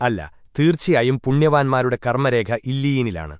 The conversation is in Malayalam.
അല്ല തീർച്ചയായും പുണ്യവാന്മാരുടെ കർമ്മരേഖ ഇല്ലീയിനിലാണ്